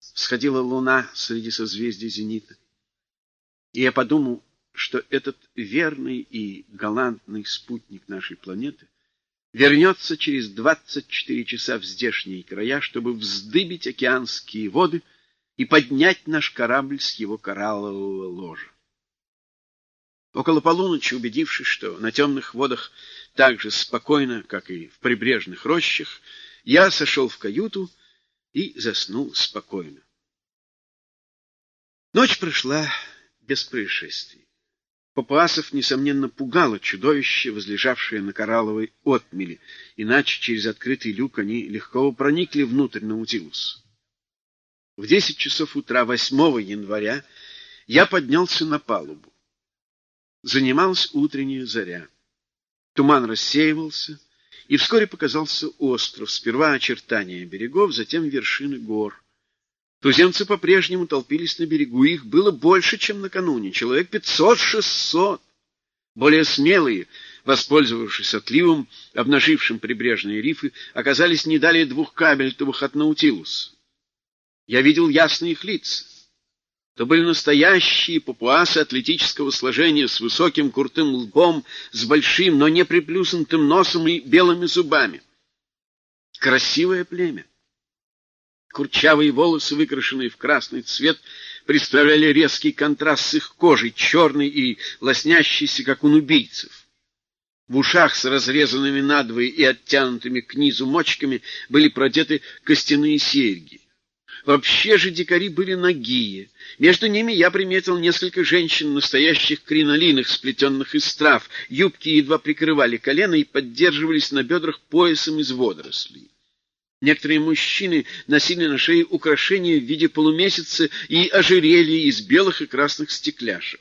Всходила луна среди созвездий зенита. И я подумал, что этот верный и галантный спутник нашей планеты вернется через 24 часа в здешние края, чтобы вздыбить океанские воды и поднять наш корабль с его кораллового ложа. Около полуночи, убедившись, что на темных водах так же спокойно, как и в прибрежных рощах, я сошел в каюту и заснул спокойно. Ночь прошла без происшествий. Папуасов, несомненно, пугало чудовище, возлежавшее на коралловой отмели, иначе через открытый люк они легко проникли внутрь Наутилус. В десять часов утра 8 января я поднялся на палубу. Занималась утренняя заря. Туман рассеивался, и вскоре показался остров, сперва очертания берегов, затем вершины гор. Туземцы по-прежнему толпились на берегу, их было больше, чем накануне, человек пятьсот-шестьсот. Более смелые, воспользовавшись отливом, обнажившим прибрежные рифы, оказались не далее двух кабельтовых от Наутилус. Я видел ясные их лица. То были настоящие папуасы атлетического сложения с высоким крутым лбом, с большим, но не приплюснутым носом и белыми зубами. Красивое племя. Курчавые волосы, выкрашенные в красный цвет, представляли резкий контраст с их кожей, черный и лоснящийся, как у нубийцев. В ушах с разрезанными надвое и оттянутыми к низу мочками были продеты костяные серьги. Вообще же дикари были нагие. Между ними я приметил несколько женщин, настоящих кринолинах, сплетенных из трав. Юбки едва прикрывали колено и поддерживались на бедрах поясом из водорослей. Некоторые мужчины носили на шее украшения в виде полумесяца и ожерелья из белых и красных стекляшек.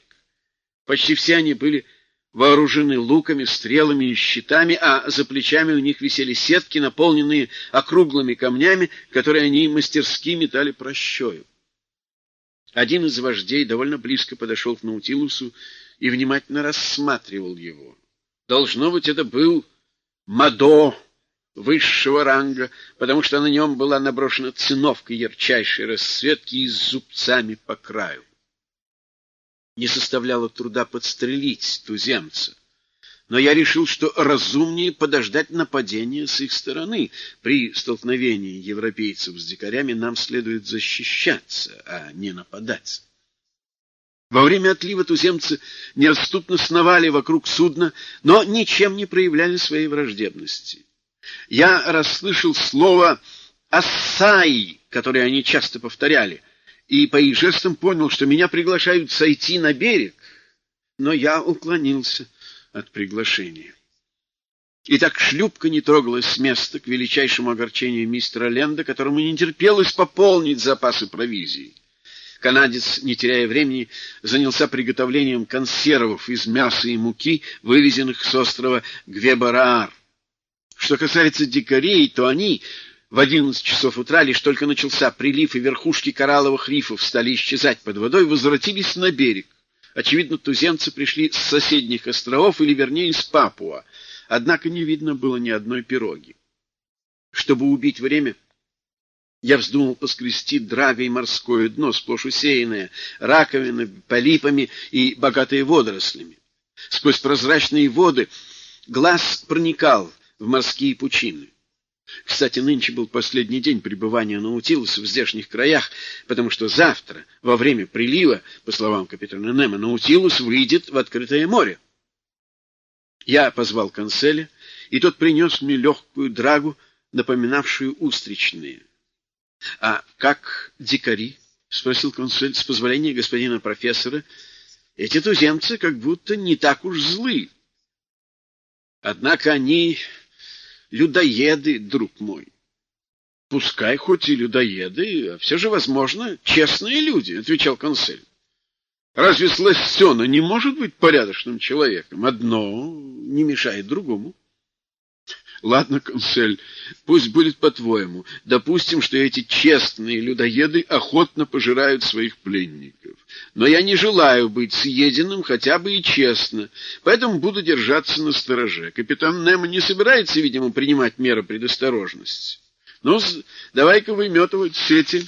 Почти все они были вооружены луками, стрелами и щитами, а за плечами у них висели сетки, наполненные округлыми камнями, которые они мастерски метали прощою. Один из вождей довольно близко подошел к Наутилусу и внимательно рассматривал его. Должно быть, это был Мадо высшего ранга, потому что на нем была наброшена циновка ярчайшей расцветки и с зубцами по краю не составляло труда подстрелить туземца. Но я решил, что разумнее подождать нападения с их стороны. При столкновении европейцев с дикарями нам следует защищаться, а не нападать. Во время отлива туземцы неотступно сновали вокруг судна, но ничем не проявляли своей враждебности. Я расслышал слово «ассай», которое они часто повторяли — и по их жестам понял, что меня приглашают сойти на берег, но я уклонился от приглашения. Итак, шлюпка не трогалась с места к величайшему огорчению мистера Ленда, которому не терпелось пополнить запасы провизии. Канадец, не теряя времени, занялся приготовлением консервов из мяса и муки, вывезенных с острова Гвебараар. Что касается дикарей, то они в одиннадцать часов утра лишь только начался прилив, и верхушки коралловых рифов стали исчезать под водой, возвратились на берег. Очевидно, туземцы пришли с соседних островов, или вернее из Папуа. Однако не видно было ни одной пироги. Чтобы убить время, я вздумал поскрести драгой морское дно, сплошь усеянное раковинами, полипами и богатые водорослями. Сквозь прозрачные воды глаз проникал в морские пучины. Кстати, нынче был последний день пребывания Наутилуса в здешних краях, потому что завтра, во время прилива, по словам капитана Немо, Наутилус выйдет в открытое море. Я позвал канцеля, и тот принес мне легкую драгу, напоминавшую устричные. — А как дикари? — спросил консель с позволения господина профессора. — Эти туземцы как будто не так уж злы. Однако они людоеды, друг мой. Пускай хоть и людоеды, а все же, возможно, честные люди, — отвечал консель. Разве Сластена не может быть порядочным человеком? Одно не мешает другому. Ладно, консель, пусть будет по-твоему. Допустим, что эти честные людоеды охотно пожирают своих пленников. Но я не желаю быть съеденным хотя бы и честно, поэтому буду держаться на стороже. Капитан Немо не собирается, видимо, принимать меры предосторожности. Ну, давай-ка выметывать сети.